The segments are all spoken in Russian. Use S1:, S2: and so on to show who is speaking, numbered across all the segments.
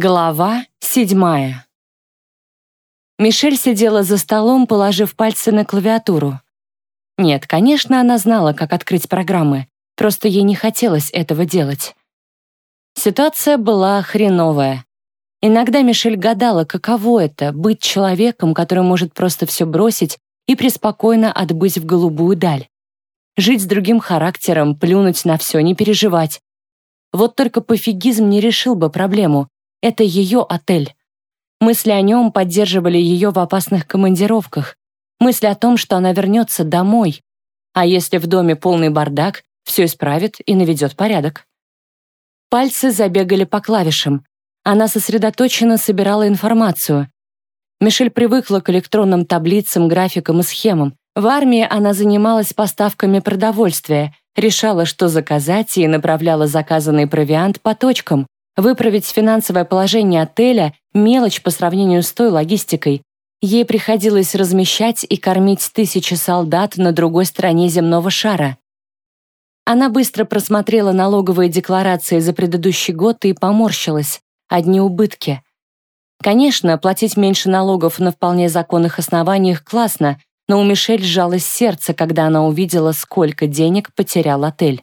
S1: Глава седьмая. Мишель сидела за столом, положив пальцы на клавиатуру. Нет, конечно, она знала, как открыть программы, просто ей не хотелось этого делать. Ситуация была хреновая. Иногда Мишель гадала, каково это — быть человеком, который может просто все бросить и преспокойно отбыть в голубую даль. Жить с другим характером, плюнуть на все, не переживать. Вот только пофигизм не решил бы проблему, это ее отель. Мысли о нем поддерживали ее в опасных командировках. Мысли о том, что она вернется домой. А если в доме полный бардак, все исправит и наведет порядок. Пальцы забегали по клавишам. Она сосредоточенно собирала информацию. Мишель привыкла к электронным таблицам, графикам и схемам. В армии она занималась поставками продовольствия, решала, что заказать, и направляла заказанный провиант по точкам, Выправить финансовое положение отеля – мелочь по сравнению с той логистикой. Ей приходилось размещать и кормить тысячи солдат на другой стороне земного шара. Она быстро просмотрела налоговые декларации за предыдущий год и поморщилась. Одни убытки. Конечно, платить меньше налогов на вполне законных основаниях классно, но у Мишель сжалось сердце, когда она увидела, сколько денег потерял отель.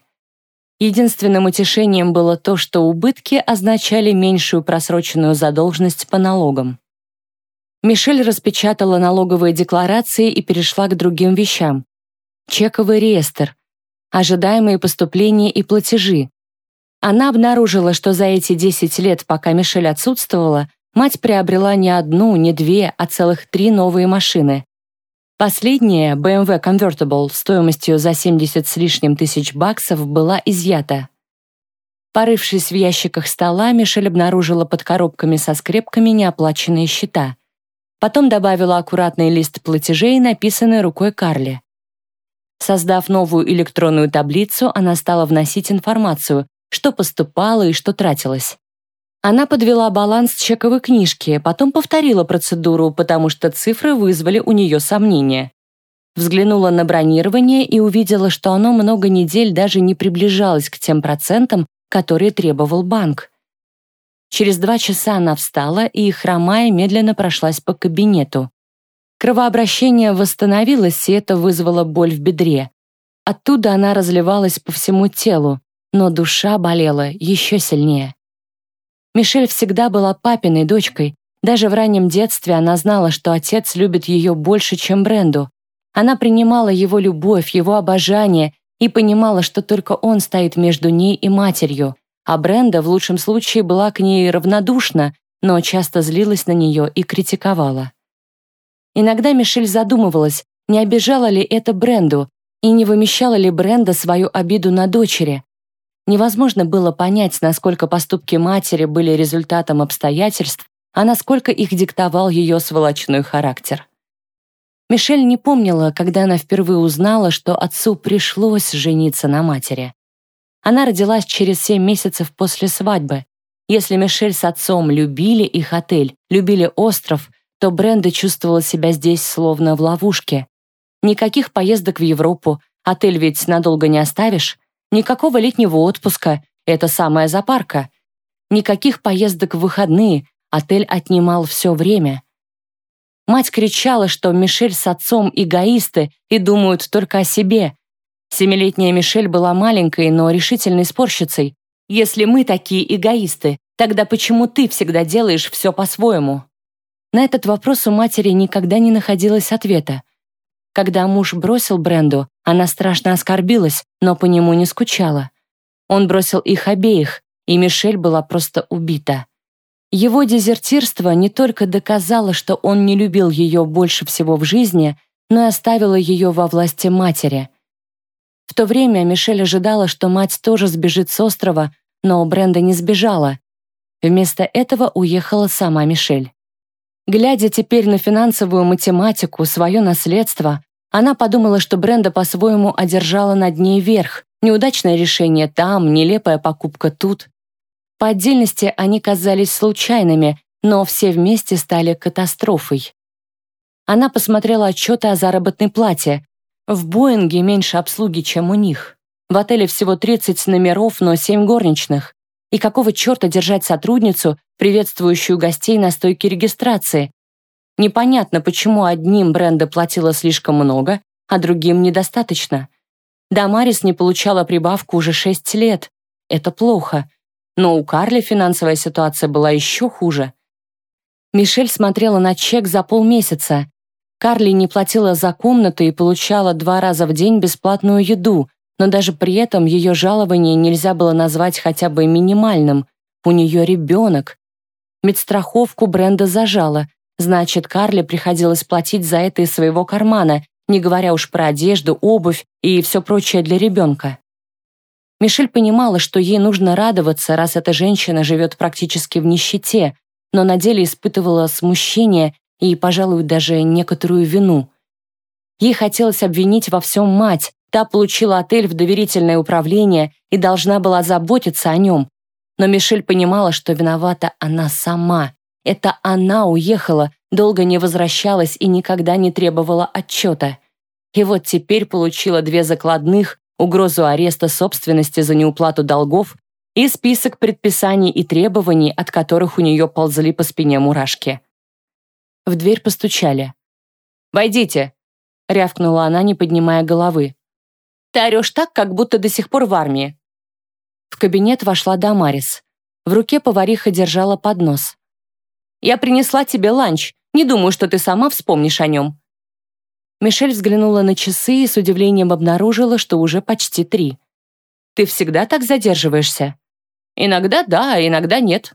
S1: Единственным утешением было то, что убытки означали меньшую просроченную задолженность по налогам. Мишель распечатала налоговые декларации и перешла к другим вещам. Чековый реестр, ожидаемые поступления и платежи. Она обнаружила, что за эти 10 лет, пока Мишель отсутствовала, мать приобрела не одну, не две, а целых три новые машины. Последняя, BMW Convertible, стоимостью за 70 с лишним тысяч баксов, была изъята. Порывшись в ящиках стола, Мишель обнаружила под коробками со скрепками неоплаченные счета. Потом добавила аккуратный лист платежей, написанный рукой Карли. Создав новую электронную таблицу, она стала вносить информацию, что поступало и что тратилось. Она подвела баланс чековой книжки, потом повторила процедуру, потому что цифры вызвали у нее сомнения. Взглянула на бронирование и увидела, что оно много недель даже не приближалось к тем процентам, которые требовал банк. Через два часа она встала и, хромая, медленно прошлась по кабинету. Кровообращение восстановилось, и это вызвало боль в бедре. Оттуда она разливалась по всему телу, но душа болела еще сильнее. Мишель всегда была папиной дочкой. Даже в раннем детстве она знала, что отец любит ее больше, чем Бренду. Она принимала его любовь, его обожание и понимала, что только он стоит между ней и матерью. А Бренда в лучшем случае была к ней равнодушна, но часто злилась на нее и критиковала. Иногда Мишель задумывалась, не обижала ли это Бренду и не вымещала ли Бренда свою обиду на дочери. Невозможно было понять, насколько поступки матери были результатом обстоятельств, а насколько их диктовал ее сволочной характер. Мишель не помнила, когда она впервые узнала, что отцу пришлось жениться на матери. Она родилась через семь месяцев после свадьбы. Если Мишель с отцом любили их отель, любили остров, то Бренда чувствовала себя здесь словно в ловушке. Никаких поездок в Европу, отель ведь надолго не оставишь, Никакого летнего отпуска, это самая запарка. Никаких поездок в выходные, отель отнимал все время. Мать кричала, что Мишель с отцом эгоисты и думают только о себе. Семилетняя Мишель была маленькой, но решительной спорщицей. «Если мы такие эгоисты, тогда почему ты всегда делаешь все по-своему?» На этот вопрос у матери никогда не находилось ответа. Когда муж бросил Бренду, она страшно оскорбилась, но по нему не скучала. Он бросил их обеих, и Мишель была просто убита. Его дезертирство не только доказало, что он не любил ее больше всего в жизни, но и оставило ее во власти матери. В то время Мишель ожидала, что мать тоже сбежит с острова, но Бренда не сбежала. Вместо этого уехала сама Мишель. Глядя теперь на финансовую математику, свое наследство, она подумала, что Бренда по-своему одержала над ней верх. Неудачное решение там, нелепая покупка тут. По отдельности они казались случайными, но все вместе стали катастрофой. Она посмотрела отчеты о заработной плате. В Боинге меньше обслуги, чем у них. В отеле всего 30 номеров, но 7 горничных. И какого черта держать сотрудницу, приветствующую гостей на стойке регистрации? Непонятно, почему одним бренда платила слишком много, а другим недостаточно. Дамарис не получала прибавку уже шесть лет. Это плохо. Но у Карли финансовая ситуация была еще хуже. Мишель смотрела на чек за полмесяца. Карли не платила за комнату и получала два раза в день бесплатную еду, но даже при этом ее жалование нельзя было назвать хотя бы минимальным. У нее ребенок. Медстраховку бренда зажала, значит, Карли приходилось платить за это из своего кармана, не говоря уж про одежду, обувь и все прочее для ребенка. Мишель понимала, что ей нужно радоваться, раз эта женщина живет практически в нищете, но на деле испытывала смущение и, пожалуй, даже некоторую вину. Ей хотелось обвинить во всем мать, та получила отель в доверительное управление и должна была заботиться о нем. Но Мишель понимала, что виновата она сама. Это она уехала, долго не возвращалась и никогда не требовала отчета. И вот теперь получила две закладных, угрозу ареста собственности за неуплату долгов и список предписаний и требований, от которых у нее ползли по спине мурашки. В дверь постучали. «Войдите!» — рявкнула она, не поднимая головы. «Ты орешь так, как будто до сих пор в армии». В кабинет вошла Дамарис. В руке повариха держала поднос. «Я принесла тебе ланч. Не думаю, что ты сама вспомнишь о нем». Мишель взглянула на часы и с удивлением обнаружила, что уже почти три. «Ты всегда так задерживаешься?» «Иногда да, а иногда нет».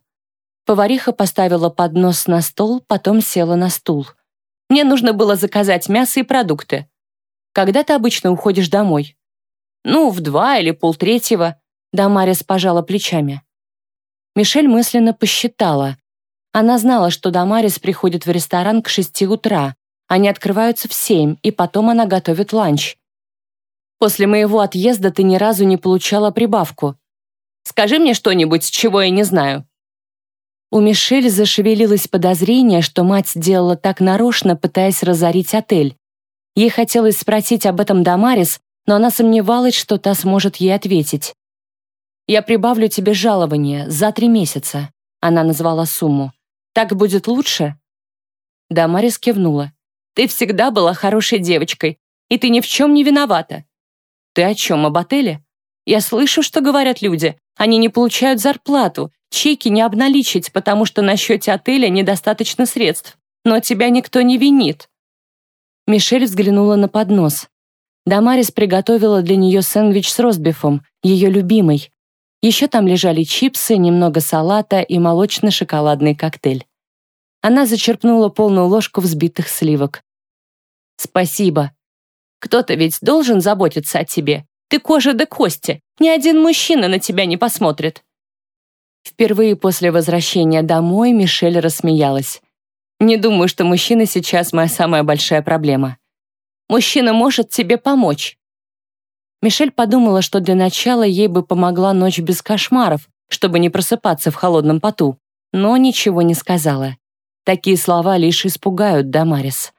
S1: Повариха поставила поднос на стол, потом села на стул. «Мне нужно было заказать мясо и продукты. Когда ты обычно уходишь домой?» «Ну, в два или полтретьего», — Дамарис пожала плечами. Мишель мысленно посчитала. Она знала, что Дамарис приходит в ресторан к шести утра, они открываются в семь, и потом она готовит ланч. После моего отъезда ты ни разу не получала прибавку. Скажи мне что-нибудь, чего я не знаю». У Мишель зашевелилось подозрение, что мать делала так нарочно, пытаясь разорить отель. Ей хотелось спросить об этом Дамарис, но она сомневалась, что та сможет ей ответить. «Я прибавлю тебе жалование за три месяца», — она назвала сумму. «Так будет лучше?» Дамарис кивнула. Ты всегда была хорошей девочкой, и ты ни в чем не виновата. Ты о чем, об отеле? Я слышу, что говорят люди. Они не получают зарплату, чеки не обналичить, потому что на счете отеля недостаточно средств. Но тебя никто не винит. Мишель взглянула на поднос. Дамарис приготовила для нее сэндвич с ростбифом, ее любимый. Еще там лежали чипсы, немного салата и молочно-шоколадный коктейль. Она зачерпнула полную ложку взбитых сливок. «Спасибо. Кто-то ведь должен заботиться о тебе. Ты кожа до кости. Ни один мужчина на тебя не посмотрит». Впервые после возвращения домой Мишель рассмеялась. «Не думаю, что мужчина сейчас моя самая большая проблема. Мужчина может тебе помочь». Мишель подумала, что для начала ей бы помогла ночь без кошмаров, чтобы не просыпаться в холодном поту, но ничего не сказала. Такие слова лишь испугают Дамарис.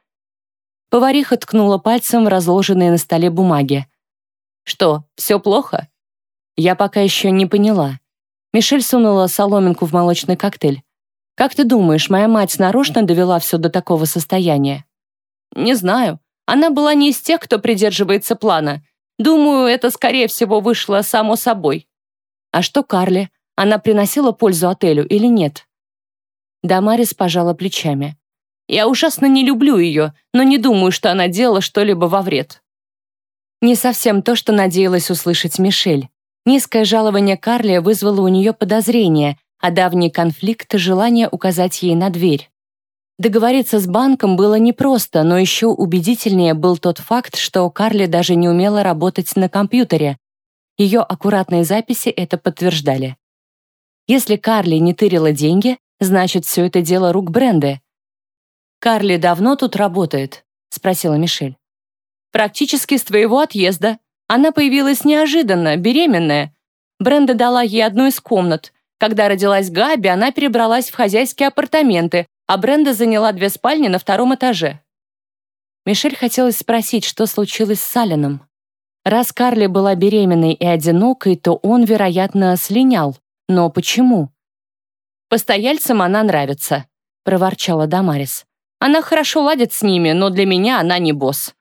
S1: Повариха ткнула пальцем в разложенные на столе бумаги. «Что, все плохо?» Я пока еще не поняла. Мишель сунула соломинку в молочный коктейль. «Как ты думаешь, моя мать нарочно довела все до такого состояния?» «Не знаю. Она была не из тех, кто придерживается плана. Думаю, это, скорее всего, вышло само собой». «А что Карли? Она приносила пользу отелю или нет?» Дамарис пожала плечами. «Я ужасно не люблю ее, но не думаю, что она делала что-либо во вред». Не совсем то, что надеялась услышать Мишель. Низкое жалование Карли вызвало у нее подозрение, а давний конфликт — желание указать ей на дверь. Договориться с банком было непросто, но еще убедительнее был тот факт, что Карли даже не умела работать на компьютере. Ее аккуратные записи это подтверждали. Если Карли не тырила деньги, Значит, все это дело рук Бренды. «Карли давно тут работает?» — спросила Мишель. «Практически с твоего отъезда. Она появилась неожиданно, беременная. Бренда дала ей одну из комнат. Когда родилась Габи, она перебралась в хозяйские апартаменты, а Бренда заняла две спальни на втором этаже». Мишель хотелось спросить, что случилось с Салином. Раз Карли была беременной и одинокой, то он, вероятно, слинял, Но почему? «Постояльцам она нравится», — проворчала Дамарис. «Она хорошо ладит с ними, но для меня она не босс».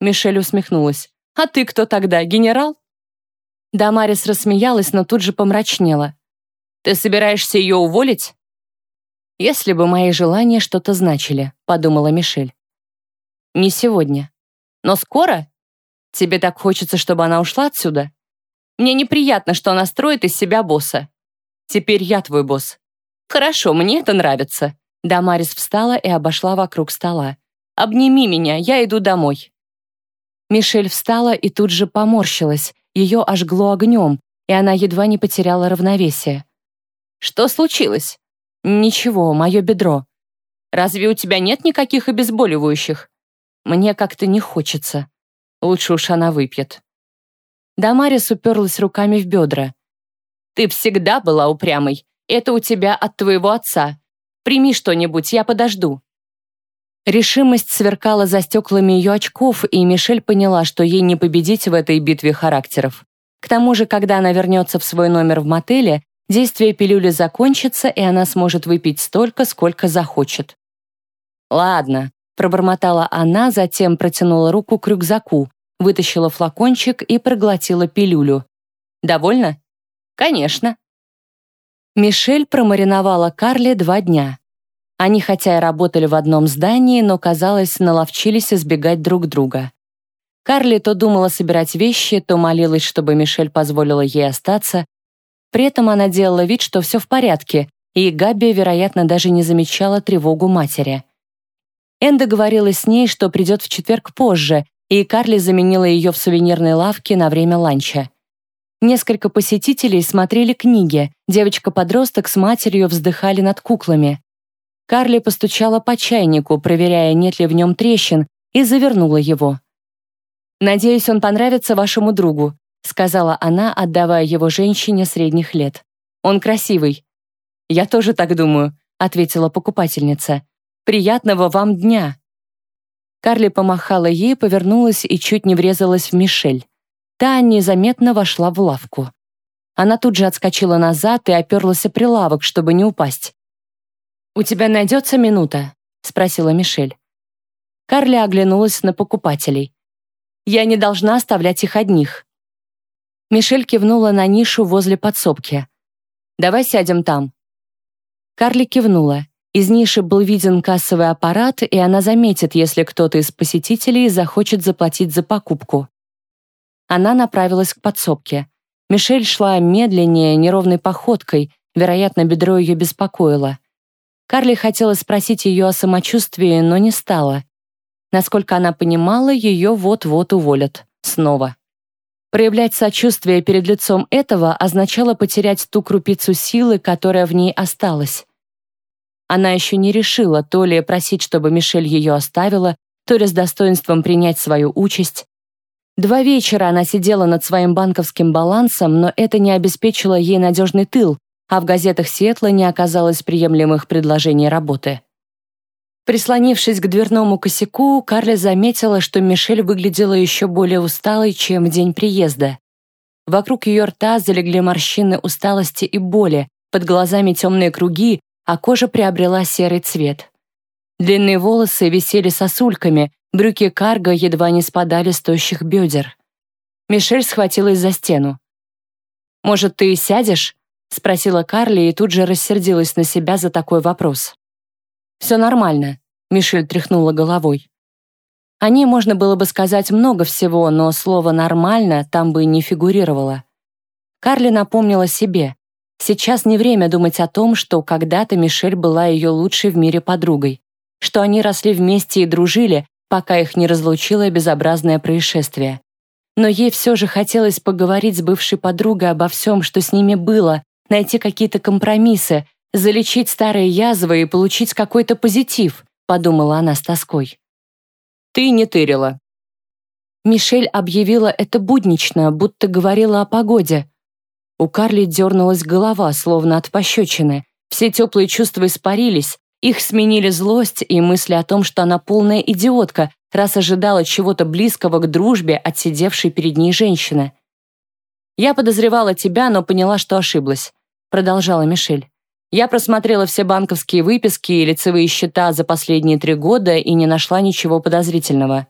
S1: Мишель усмехнулась. «А ты кто тогда, генерал?» Дамарис рассмеялась, но тут же помрачнела. «Ты собираешься ее уволить?» «Если бы мои желания что-то значили», — подумала Мишель. «Не сегодня. Но скоро? Тебе так хочется, чтобы она ушла отсюда? Мне неприятно, что она строит из себя босса. Теперь я твой босс. Хорошо, мне это нравится». Дамарис встала и обошла вокруг стола. «Обними меня, я иду домой». Мишель встала и тут же поморщилась, ее ожгло огнем, и она едва не потеряла равновесие. «Что случилось?» «Ничего, мое бедро. Разве у тебя нет никаких обезболивающих?» «Мне как-то не хочется. Лучше уж она выпьет». Дамарис уперлась руками в бедра. «Ты всегда была упрямой. Это у тебя от твоего отца. Прими что-нибудь, я подожду». Решимость сверкала за стеклами ее очков, и Мишель поняла, что ей не победить в этой битве характеров. К тому же, когда она вернется в свой номер в мотеле, действие пилюли закончится, и она сможет выпить столько, сколько захочет. «Ладно», — пробормотала она, затем протянула руку к рюкзаку, вытащила флакончик и проглотила пилюлю. «Довольно?» «Конечно». Мишель промариновала Карли два дня. Они хотя и работали в одном здании, но, казалось, наловчились избегать друг друга. Карли то думала собирать вещи, то молилась, чтобы Мишель позволила ей остаться. При этом она делала вид, что все в порядке, и Габи, вероятно, даже не замечала тревогу матери. Энда говорила с ней, что придет в четверг позже, и Карли заменила ее в сувенирной лавке на время ланча. Несколько посетителей смотрели книги, девочка-подросток с матерью вздыхали над куклами. Карли постучала по чайнику, проверяя, нет ли в нем трещин, и завернула его. «Надеюсь, он понравится вашему другу», сказала она, отдавая его женщине средних лет. «Он красивый». «Я тоже так думаю», ответила покупательница. «Приятного вам дня». Карли помахала ей, повернулась и чуть не врезалась в Мишель. Та незаметно вошла в лавку. Она тут же отскочила назад и оперлась о прилавок, чтобы не упасть. «У тебя найдется минута?» — спросила Мишель. Карли оглянулась на покупателей. «Я не должна оставлять их одних». Мишель кивнула на нишу возле подсобки. «Давай сядем там». Карли кивнула. Из ниши был виден кассовый аппарат, и она заметит, если кто-то из посетителей захочет заплатить за покупку. Она направилась к подсобке. Мишель шла медленнее, неровной походкой, вероятно, бедро ее беспокоило. Карли хотела спросить ее о самочувствии, но не стала. Насколько она понимала, ее вот-вот уволят. Снова. Проявлять сочувствие перед лицом этого означало потерять ту крупицу силы, которая в ней осталась. Она еще не решила то ли просить, чтобы Мишель ее оставила, то ли с достоинством принять свою участь. Два вечера она сидела над своим банковским балансом, но это не обеспечило ей надежный тыл, а в газетах Сиэтла не оказалось приемлемых предложений работы. Прислонившись к дверному косяку, Карли заметила, что Мишель выглядела еще более усталой, чем в день приезда. Вокруг ее рта залегли морщины усталости и боли, под глазами темные круги, а кожа приобрела серый цвет. Длинные волосы висели сосульками, брюки карго едва не спадали с тощих бедер. Мишель схватилась за стену. «Может, ты сядешь?» — спросила Карли и тут же рассердилась на себя за такой вопрос. «Все нормально», — Мишель тряхнула головой. О ней можно было бы сказать много всего, но слово «нормально» там бы не фигурировало. Карли напомнила себе. Сейчас не время думать о том, что когда-то Мишель была ее лучшей в мире подругой, что они росли вместе и дружили, пока их не разлучило безобразное происшествие. Но ей все же хотелось поговорить с бывшей подругой обо всем, что с ними было, найти какие-то компромиссы, залечить старые язвы и получить какой-то позитив, подумала она с тоской. Ты не тырила. Мишель объявила это буднично, будто говорила о погоде. У Карли дернулась голова, словно от пощечины. Все теплые чувства испарились, их сменили злость и мысли о том, что она полная идиотка, раз ожидала чего-то близкого к дружбе от сидевшей перед ней женщины. Я подозревала тебя, но поняла, что ошиблась. продолжала Мишель. Я просмотрела все банковские выписки и лицевые счета за последние три года и не нашла ничего подозрительного.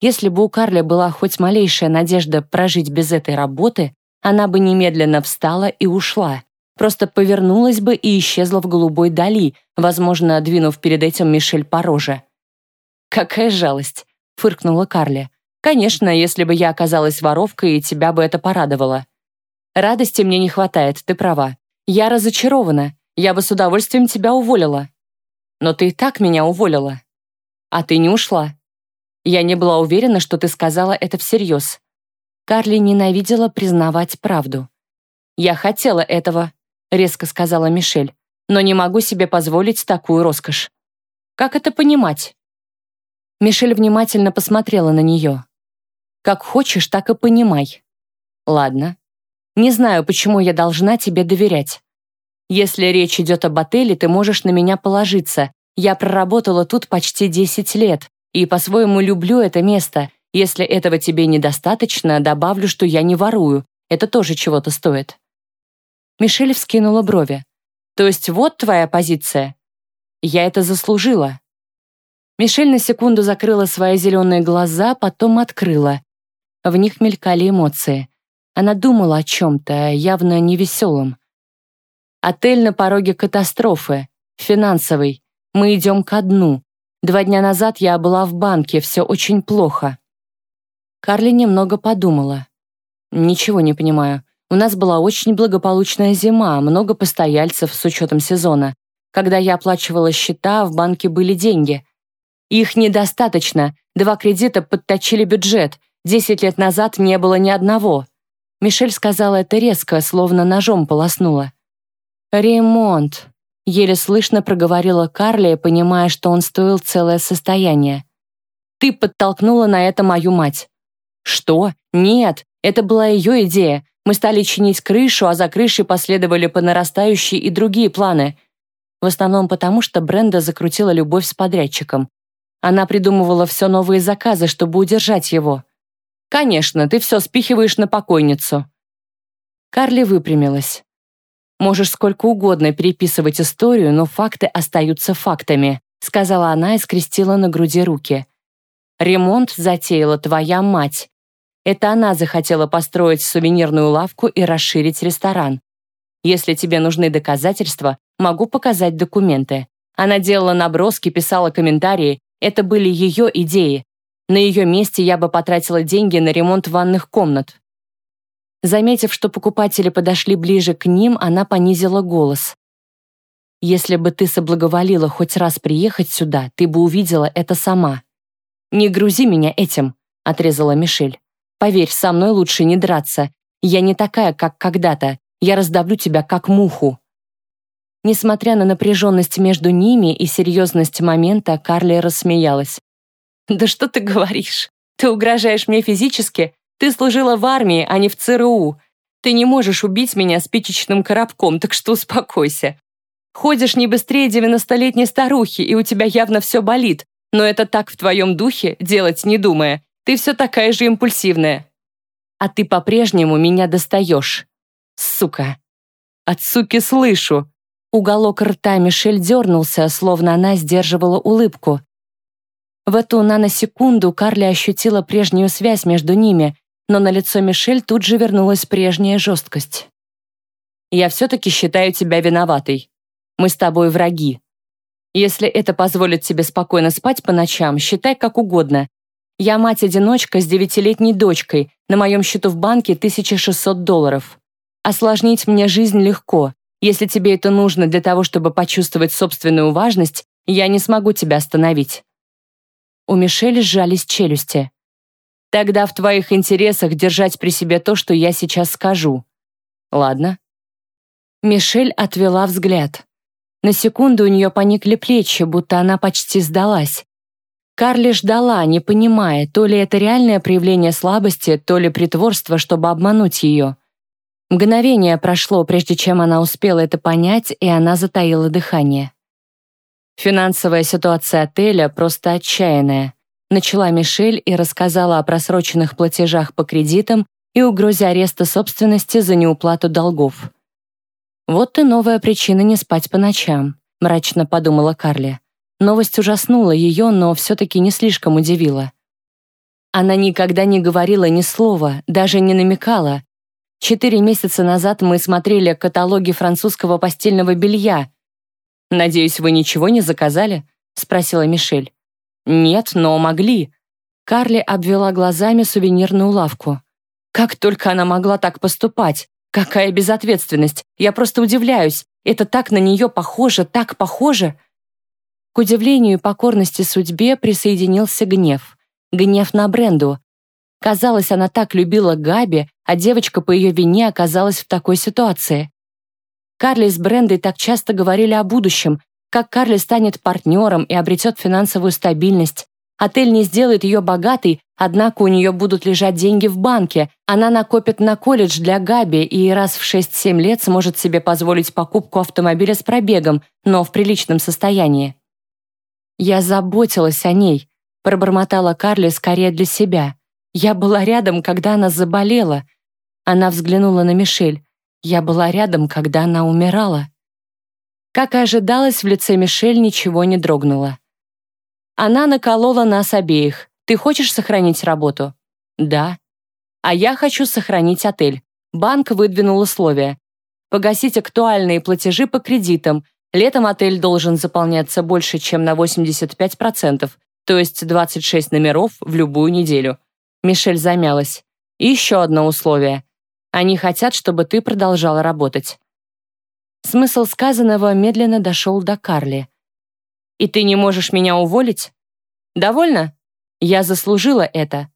S1: Если бы у Карли была хоть малейшая надежда прожить без этой работы, она бы немедленно встала и ушла. Просто повернулась бы и исчезла в голубой дали, возможно, двинув перед этим Мишель по роже. «Какая жалость!» — фыркнула Карли. «Конечно, если бы я оказалась воровкой, тебя бы это порадовало. Радости мне не хватает, ты права. Я разочарована. Я бы с удовольствием тебя уволила. Но ты и так меня уволила. А ты не ушла. Я не была уверена, что ты сказала это всерьез. Карли ненавидела признавать правду. «Я хотела этого», — резко сказала Мишель, «но не могу себе позволить такую роскошь». «Как это понимать?» Мишель внимательно посмотрела на нее. «Как хочешь, так и понимай». «Ладно. Не знаю, почему я должна тебе доверять. Если речь идет об отеле, ты можешь на меня положиться. Я проработала тут почти 10 лет и по-своему люблю это место. Если этого тебе недостаточно, добавлю, что я не ворую. Это тоже чего-то стоит». Мишель вскинула брови. «То есть вот твоя позиция? Я это заслужила». Мишель на секунду закрыла свои зеленые глаза, потом открыла. В них мелькали эмоции. Она думала о чем-то, явно невеселом. «Отель на пороге катастрофы. Финансовый. Мы идем ко дну. Два дня назад я была в банке, все очень плохо». Карли немного подумала. «Ничего не понимаю. У нас была очень благополучная зима, много постояльцев с учетом сезона. Когда я оплачивала счета, в банке были деньги. Их недостаточно. Два кредита подточили бюджет. Десять лет назад не было ни одного. Мишель сказала это резко, словно ножом полоснула. «Ремонт», — еле слышно проговорила Карли, понимая, что он стоил целое состояние. «Ты подтолкнула на это мою мать». «Что? Нет, это была ее идея. Мы стали чинить крышу, а за крышей последовали по нарастающей и другие планы. В основном потому, что Бренда закрутила любовь с подрядчиком. Она придумывала все новые заказы, чтобы удержать его. «Конечно, ты все спихиваешь на покойницу». Карли выпрямилась. «Можешь сколько угодно переписывать историю, но факты остаются фактами», сказала она и скрестила на груди руки. «Ремонт затеяла твоя мать. Это она захотела построить сувенирную лавку и расширить ресторан. Если тебе нужны доказательства, могу показать документы. Она делала наброски, писала комментарии, это были ее идеи. На ее месте я бы потратила деньги на ремонт ванных комнат. Заметив, что покупатели подошли ближе к ним, она понизила голос. «Если бы ты соблаговолила хоть раз приехать сюда, ты бы увидела это сама». «Не грузи меня этим», — отрезала Мишель. «Поверь, со мной лучше не драться. Я не такая, как когда-то. Я раздавлю тебя, как муху». Несмотря на напряженность между ними и серьезность момента, Карли рассмеялась. «Да что ты говоришь? Ты угрожаешь мне физически? Ты служила в армии, а не в ЦРУ. Ты не можешь убить меня спичечным коробком, так что успокойся. Ходишь не быстрее девяностолетней старухи, и у тебя явно все болит, но это так в твоем духе, делать не думая. Ты все такая же импульсивная. А ты по-прежнему меня достаешь. Сука. От суки слышу. Уголок рта Мишель дернулся, словно она сдерживала улыбку. В эту наносекунду Карли ощутила прежнюю связь между ними, но на лицо Мишель тут же вернулась прежняя жесткость. «Я все-таки считаю тебя виноватой. Мы с тобой враги. Если это позволит тебе спокойно спать по ночам, считай как угодно. Я мать-одиночка с девятилетней дочкой, на моем счету в банке 1600 долларов. Осложнить мне жизнь легко, если тебе это нужно для того, чтобы почувствовать собственную важность, я не смогу тебя остановить». У Мишель сжались челюсти. «Тогда в твоих интересах держать при себе то, что я сейчас скажу. Ладно?» Мишель отвела взгляд. На секунду у нее поникли плечи, будто она почти сдалась. Карли ждала, не понимая, то ли это реальное проявление слабости, то ли притворство, чтобы обмануть ее. Мгновение прошло, прежде чем она успела это понять, и она затаила дыхание. Финансовая ситуация отеля просто отчаянная. Начала Мишель и рассказала о просроченных платежах по кредитам и угрозе ареста собственности за неуплату долгов. «Вот и новая причина не спать по ночам», — мрачно подумала Карли. Новость ужаснула ее, но все-таки не слишком удивила. Она никогда не говорила ни слова, даже не намекала. Четыре месяца назад мы смотрели каталоги французского постельного белья. «Надеюсь, вы ничего не заказали?» — спросила Мишель. «Нет, но могли». Карли обвела глазами сувенирную лавку. Как только она могла так поступать? Какая безответственность! Я просто удивляюсь. Это так на нее похоже, так похоже. К удивлению и покорности судьбе присоединился гнев. Гнев на Бренду. Казалось, она так любила Габи, а девочка по ее вине оказалась в такой ситуации. Карли с Брендой так часто говорили о будущем, как Карли станет партнером и обретет финансовую стабильность. Отель не сделает ее богатой, однако у нее будут лежать деньги в банке. Она накопит на колледж для Габи и раз в 6-7 лет сможет себе позволить покупку автомобиля с пробегом, но в приличном состоянии. «Я заботилась о ней», — пробормотала Карли скорее для себя. «Я была рядом, когда она заболела». Она взглянула на Мишель. «Я была рядом, когда она умирала». Как и ожидалось, в лице Мишель ничего не дрогнуло. Она наколола нас обеих. Ты хочешь сохранить работу? Да. А я хочу сохранить отель. Банк выдвинул условия. Погасить актуальные платежи по кредитам, Летом отель должен заполняться больше, чем на 85%, то есть 26 номеров в любую неделю. Мишель замялась. И еще одно условие. Они хотят, чтобы ты продолжала работать. Смысл сказанного медленно дошел до Карли. «И ты не можешь меня уволить? Довольно? Я заслужила это.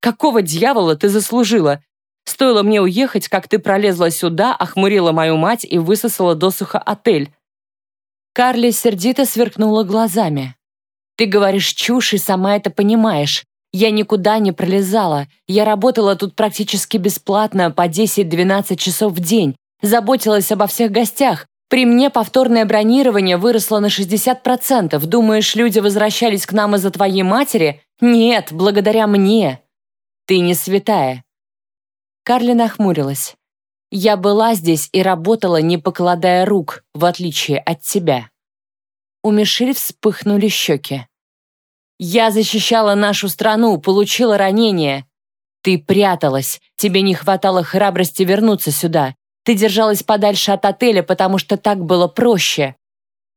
S1: Какого дьявола ты заслужила? Стоило мне уехать, как ты пролезла сюда, охмурила мою мать и высосала досуха отель. Карли сердито сверкнула глазами. «Ты говоришь чушь и сама это понимаешь. Я никуда не пролезала. Я работала тут практически бесплатно по 10-12 часов в день. Заботилась обо всех гостях. При мне повторное бронирование выросло на 60%. Думаешь, люди возвращались к нам из-за твоей матери? Нет, благодаря мне. Ты не святая». Карли нахмурилась. Я была здесь и работала, не покладая рук, в отличие от тебя. У Мишель вспыхнули щеки. Я защищала нашу страну, получила ранение. Ты пряталась, тебе не хватало храбрости вернуться сюда. Ты держалась подальше от отеля, потому что так было проще.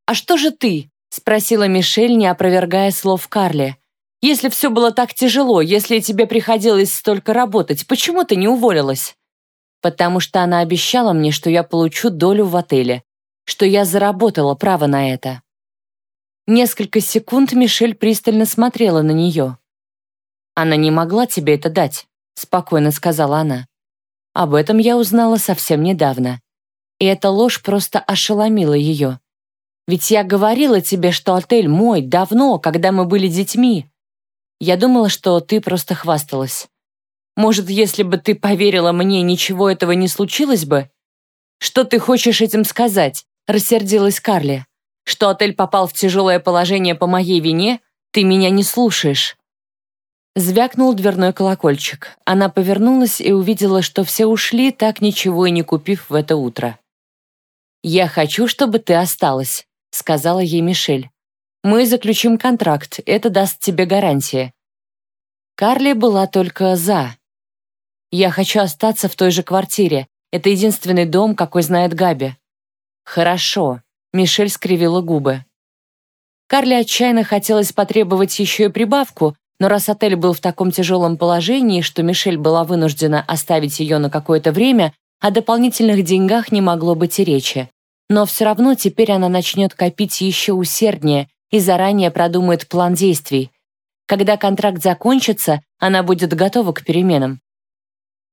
S1: А что же ты? Спросила Мишель, не опровергая слов Карли. Если все было так тяжело, если тебе приходилось столько работать, почему ты не уволилась? потому что она обещала мне, что я получу долю в отеле, что я заработала право на это. Несколько секунд Мишель пристально смотрела на нее. «Она не могла тебе это дать», — спокойно сказала она. Об этом я узнала совсем недавно. И эта ложь просто ошеломила ее. Ведь я говорила тебе, что отель мой давно, когда мы были детьми. Я думала, что ты просто хвасталась. Может, если бы ты поверила мне, ничего этого не случилось бы? Что ты хочешь этим сказать? Рассердилась Карли. Что отель попал в тяжелое положение по моей вине? Ты меня не слушаешь. Звякнул дверной колокольчик. Она повернулась и увидела, что все ушли, так ничего и не купив в это утро. «Я хочу, чтобы ты осталась», — сказала ей Мишель. «Мы заключим контракт, это даст тебе гарантии». Карли была только «за», я хочу остаться в той же квартире. Это единственный дом, какой знает Габи». «Хорошо», — Мишель скривила губы. Карли отчаянно хотелось потребовать еще и прибавку, но раз отель был в таком тяжелом положении, что Мишель была вынуждена оставить ее на какое-то время, о дополнительных деньгах не могло быть и речи. Но все равно теперь она начнет копить еще усерднее и заранее продумает план действий. Когда контракт закончится, она будет готова к переменам.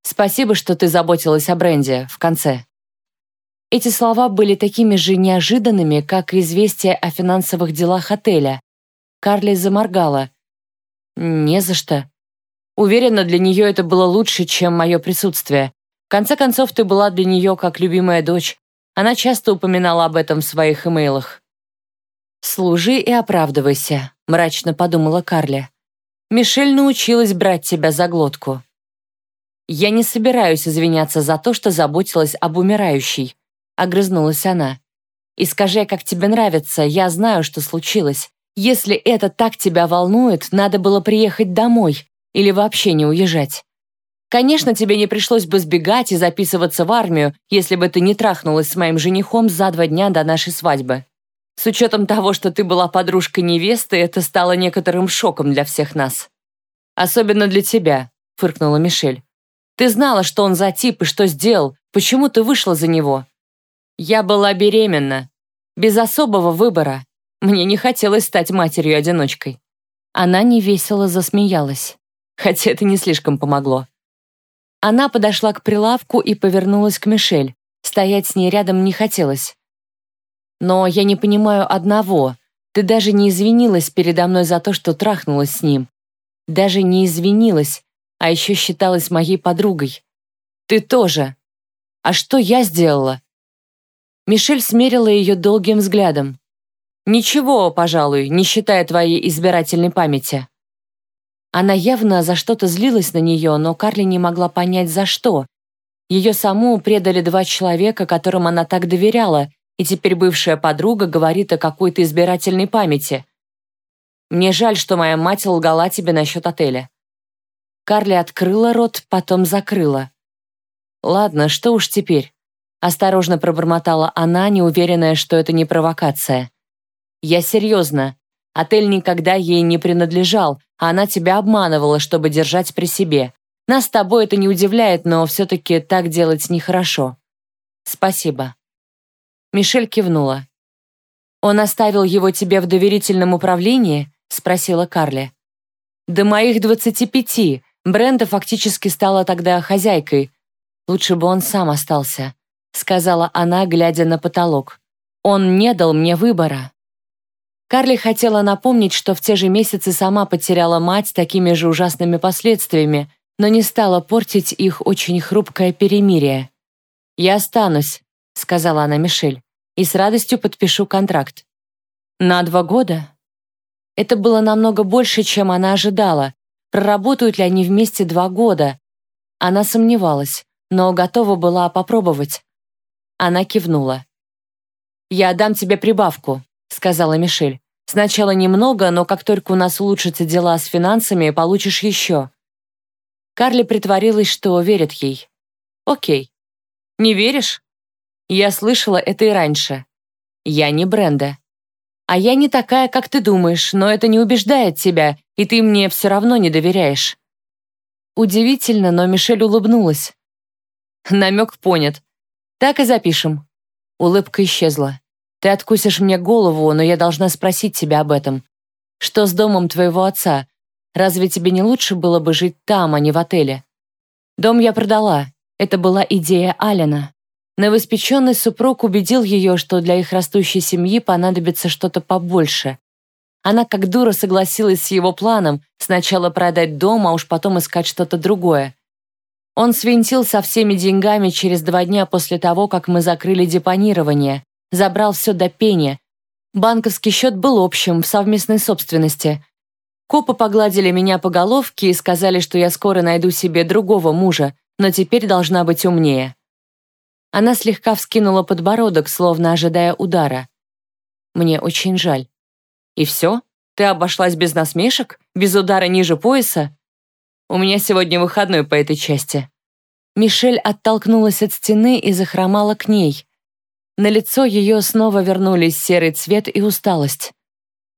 S1: Спасибо, что ты заботилась о бренде в конце». Эти слова были такими же неожиданными, как и известие о финансовых делах отеля. Карли заморгала. «Не за что. Уверена, для нее это было лучше, чем мое присутствие. В конце концов, ты была для нее как любимая дочь. Она часто упоминала об этом в своих имейлах». «Служи и оправдывайся», — мрачно подумала Карли. «Мишель научилась брать тебя за глотку». Я не собираюсь извиняться за то, что заботилась об умирающей. Огрызнулась она. «И скажи, как тебе нравится, я знаю, что случилось. Если это так тебя волнует, надо было приехать домой или вообще не уезжать. Конечно, тебе не пришлось бы сбегать и записываться в армию, если бы ты не трахнулась с моим женихом за два дня до нашей свадьбы. С учетом того, что ты была подружкой невесты, это стало некоторым шоком для всех нас. Особенно для тебя, фыркнула Мишель. Ты знала, что он за тип и что сделал. Почему ты вышла за него? Я была беременна. Без особого выбора. Мне не хотелось стать матерью-одиночкой. Она невесело засмеялась. Хотя это не слишком помогло. Она подошла к прилавку и повернулась к Мишель. Стоять с ней рядом не хотелось. Но я не понимаю одного. Ты даже не извинилась передо мной за то, что трахнулась с ним. Даже не извинилась, а еще считалась моей подругой. Ты тоже. А что я сделала? Мишель смерила ее долгим взглядом. Ничего, пожалуй, не считая твоей избирательной памяти. Она явно за что-то злилась на нее, но Карли не могла понять, за что. Ее саму предали два человека, которым она так доверяла, и теперь бывшая подруга говорит о какой-то избирательной памяти. Мне жаль, что моя мать лгала тебе насчет отеля». Карли открыла рот, потом закрыла. «Ладно, что уж теперь?» Осторожно пробормотала она, неуверенная, что это не провокация. «Я серьезно. Отель никогда ей не принадлежал, а она тебя обманывала, чтобы держать при себе. Нас с тобой это не удивляет, но все-таки так делать нехорошо. Спасибо». Мишель кивнула. «Он оставил его тебе в доверительном управлении?» — спросила Карли. «До моих двадцати пяти. Бренда фактически стала тогда хозяйкой. Лучше бы он сам остался», — сказала она, глядя на потолок. «Он не дал мне выбора». Карли хотела напомнить, что в те же месяцы сама потеряла мать такими же ужасными последствиями, но не стала портить их очень хрупкое перемирие. «Я останусь», — сказала она Мишель и с радостью подпишу контракт. На два года? Это было намного больше, чем она ожидала. Проработают ли они вместе два года? Она сомневалась, но готова была попробовать. Она кивнула. «Я дам тебе прибавку», — сказала Мишель. «Сначала немного, но как только у нас улучшатся дела с финансами, получишь еще». Карли притворилась, что верит ей. «Окей». «Не веришь?» Я слышала это и раньше. Я не Бренда. А я не такая, как ты думаешь, но это не убеждает тебя, и ты мне все равно не доверяешь. Удивительно, но Мишель улыбнулась. Намек понят. Так и запишем. Улыбка исчезла. Ты откусишь мне голову, но я должна спросить тебя об этом. Что с домом твоего отца? Разве тебе не лучше было бы жить там, а не в отеле? Дом я продала. Это была идея Алина. Новоспеченный супруг убедил ее, что для их растущей семьи понадобится что-то побольше. Она как дура согласилась с его планом сначала продать дом, а уж потом искать что-то другое. Он свинтил со всеми деньгами через два дня после того, как мы закрыли депонирование, забрал все до пения. Банковский счет был общим, в совместной собственности. Копы погладили меня по головке и сказали, что я скоро найду себе другого мужа, но теперь должна быть умнее. Она слегка вскинула подбородок, словно ожидая удара. «Мне очень жаль». «И все? Ты обошлась без насмешек? Без удара ниже пояса?» «У меня сегодня выходной по этой части». Мишель оттолкнулась от стены и захромала к ней. На лицо ее снова вернулись серый цвет и усталость.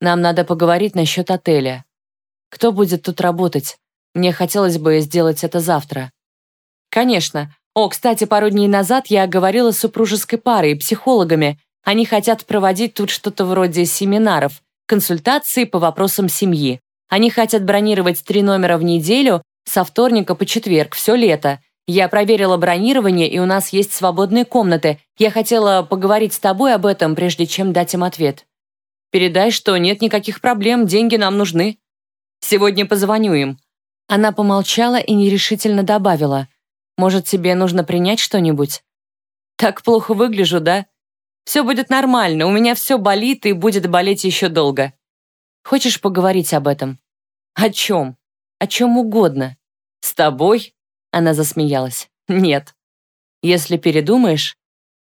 S1: «Нам надо поговорить насчет отеля. Кто будет тут работать? Мне хотелось бы сделать это завтра». «Конечно. О, кстати, пару дней назад я говорила с супружеской парой, психологами. Они хотят проводить тут что-то вроде семинаров, консультации по вопросам семьи. Они хотят бронировать три номера в неделю со вторника по четверг, все лето. Я проверила бронирование, и у нас есть свободные комнаты. Я хотела поговорить с тобой об этом, прежде чем дать им ответ. Передай, что нет никаких проблем, деньги нам нужны. Сегодня позвоню им». Она помолчала и нерешительно добавила – может, тебе нужно принять что-нибудь? Так плохо выгляжу, да? Все будет нормально, у меня все болит и будет болеть еще долго. Хочешь поговорить об этом? О чем? О чем угодно. С тобой? Она засмеялась. Нет. Если передумаешь,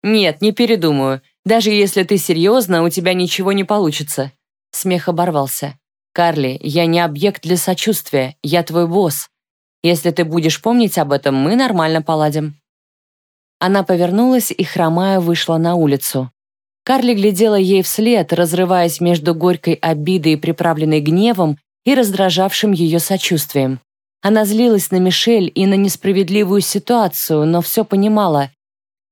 S1: «Нет, не передумаю. Даже если ты серьезно, у тебя ничего не получится». Смех оборвался. «Карли, я не объект для сочувствия, я твой босс. Если ты будешь помнить об этом, мы нормально поладим». Она повернулась и, хромая, вышла на улицу. Карли глядела ей вслед, разрываясь между горькой обидой, приправленной гневом, и раздражавшим ее сочувствием. Она злилась на Мишель и на несправедливую ситуацию, но все понимала.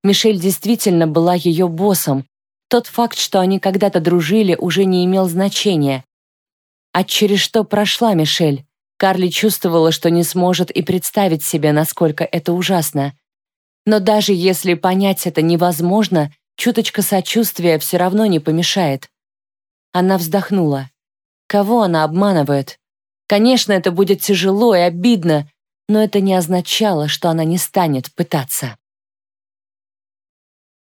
S1: Мишель действительно была ее боссом. Тот факт, что они когда-то дружили, уже не имел значения. А через что прошла Мишель? Карли чувствовала, что не сможет и представить себе, насколько это ужасно. Но даже если понять это невозможно, чуточка сочувствия все равно не помешает. Она вздохнула. Кого она обманывает? Конечно, это будет тяжело и обидно, но это не означало, что она не станет пытаться.